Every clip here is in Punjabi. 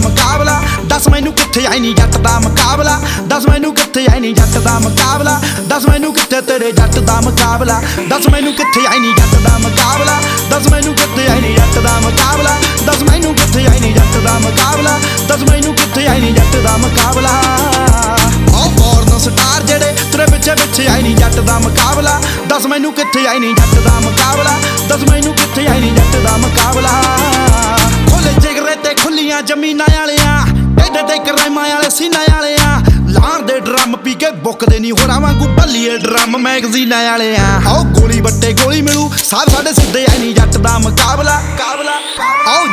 ਮੁਕਾਬਲਾ ਦੱਸ ਮੈਨੂੰ ਕਿੱਥੇ ਆਈ ਨਹੀਂ ਜੱਟ ਦਾ ਮੁਕਾਬਲਾ ਦੱਸ ਮੈਨੂੰ ਕਿੱਥੇ ਆਈ ਨਹੀਂ ਜੱਟ ਦਾ ਮੁਕਾਬਲਾ ਦੱਸ ਮੈਨੂੰ ਕਿੱਥੇ ਮੁਕਾਬਲਾ ਦੱਸ ਮੈਨੂੰ ਕਿੱਥੇ ਆਈ ਨਹੀਂ ਜੱਟ ਦਾ ਮੁਕਾਬਲਾ ਦੱਸ ਮੈਨੂੰ ਕਿੱਥੇ ਆਈ ਜੱਟ ਦਾ ਮੁਕਾਬਲਾ ਦੱਸ ਮੈਨੂੰ ਕਿੱਥੇ ਆਈ ਜੱਟ ਦਾ ਮੁਕਾਬਲਾ ਆਓ ਫੋਰਨ ਸਟਾਰ ਜਿਹੜੇ ਤੇਰੇ ਪਿੱਛੇ ਪਿੱਛੇ ਆਈ ਜੱਟ ਦਾ ਮੁਕਾਬਲਾ ਦੱਸ ਮੈਨੂੰ ਕਿੱਥੇ ਆਈ ਜੱਟ ਦਾ ਮੁਕਾਬਲਾ ਦੱਸ ਮੈਨੂੰ ਤੇ ਕਰਮਾਂ ਵਾਲੇ ਆ। ਵਾਲਿਆਂ ਲਾਰ ਦੇ ਡਰਮ ਪੀ ਕੇ ਬੁੱਕਦੇ ਨਹੀਂ ਹੋਰਾਂ ਵਾਂਗੂ ਭੱਲੀਏ ਡਰਮ ਮੈਗਜ਼ੀਨਾਂ ਵਾਲਿਆਂ ਆਓ ਗੋਲੀ ਵੱਟੇ ਗੋਲੀ ਮਿਲੂ। ਸਾਹ ਸਾਡੇ ਸਿੱਧੇ ਆਈ ਨਹੀਂ ਜੱਟ ਦਾ ਮੁਕਾਬਲਾ ਮੁਕਾਬਲਾ। ਆਓ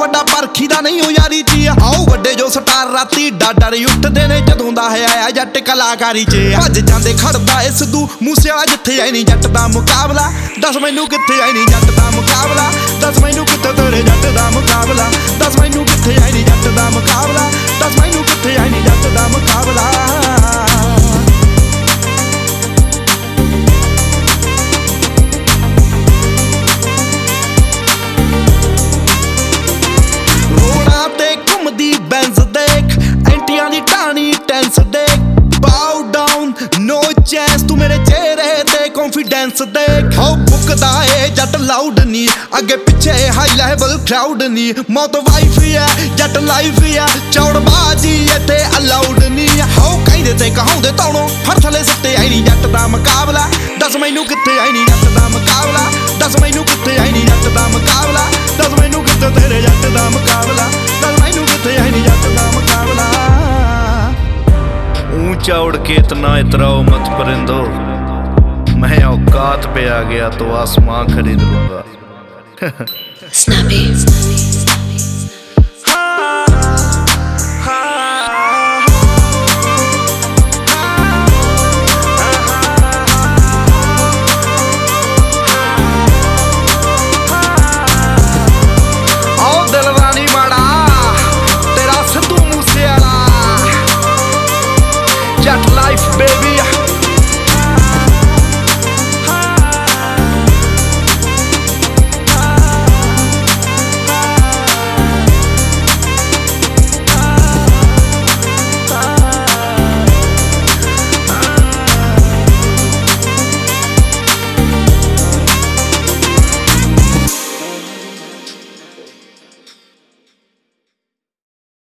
ਵੱਡਾ ਪਰਖੀ ਦਾ ਨਹੀਂ ਹੋ ਯਾਰੀ ਚੀ ਆਓ ਵੱਡੇ ਜੋ ਸਟਾਰ ਰਾਤੀ ਡਾਡਰ ਉੱਠਦੇ ਨੇ ਜਦੋਂ ਦਾ ਹੈ ਆਇਆ ਜੱਟ ਕਲਾਕਾਰੀ ਚ। ਭੱਜ ਜਾਂਦੇ ਖੜਦਾ ਏ ਸਿੱਧੂ ਮੂਸੇ ਵਾਲਾ ਜਿੱਥੇ ਆਈ ਨਹੀਂ ਜੱਟ ਦਾ ਮੁਕਾਬਲਾ। ਦੱਸ ਮੈਨੂੰ ਕਿੱਥੇ ਆਈ ਨਹੀਂ ਜੱਟ ਦਾ ਮੁਕਾਬਲਾ। ਦੱਸ ਮੈਨੂੰ ਤੇ ਕੌਨਫੀਡੈਂਸ ਦੇਖ ਹੋ ਬੁੱਕਦਾ ਏ ਜੱਟ ਲਾਊਡ ਨਹੀਂ ਅੱਗੇ ਪਿੱਛੇ ਹਾਈ ਲੈਵਲ ਕਰਾਊਡ ਨਹੀਂ ਮੌਤ ਵਾਈਫ ਆ ਜੱਟ ਲਾਈਫ ਆ ਚੌੜਬਾਜੀ ਇੱਥੇ ਅਲਾਊਡ ਨਹੀਂ ਹੋ ਕਹਿੰਦੇ ਤੇ ਕਹਾਉਂਦੇ ਤੌਣੋਂ ਹਰ ਥਲੇ ਸੱਤੇ ਆਈ ਨਹੀਂ ਜੱਟ ਦਾ ਮੁਕਾਬਲਾ ਦੱਸ ਮੈਨੂੰ ਕਿੱਥੇ ਆਈ ਨਹੀਂ ਜੱਟ ਦਾ ਮੁਕਾਬਲਾ ਦੱਸ ਮੈਨੂੰ ਕਿੱਥੇ ਆਈ ਨਹੀਂ ਜੱਟ ਦਾ ਮੁਕਾਬਲਾ ਦੱਸ ਮੈਨੂੰ ਕਿੱਥੇ ਤੇਰੇ ਜੱਟ ਦਾ ਮੁਕਾਬਲਾ ਦੱਸ ਮੈਨੂੰ ਕਿੱਥੇ ਆਈ ਨਹੀਂ ਜੱਟ ਦਾ ਮੁਕਾਬਲਾ ऊंचा उड़ के इतना इतराओ मत परिंदो मैं औकात पे आ गया तो आसमां खरीद लूंगा Snappy.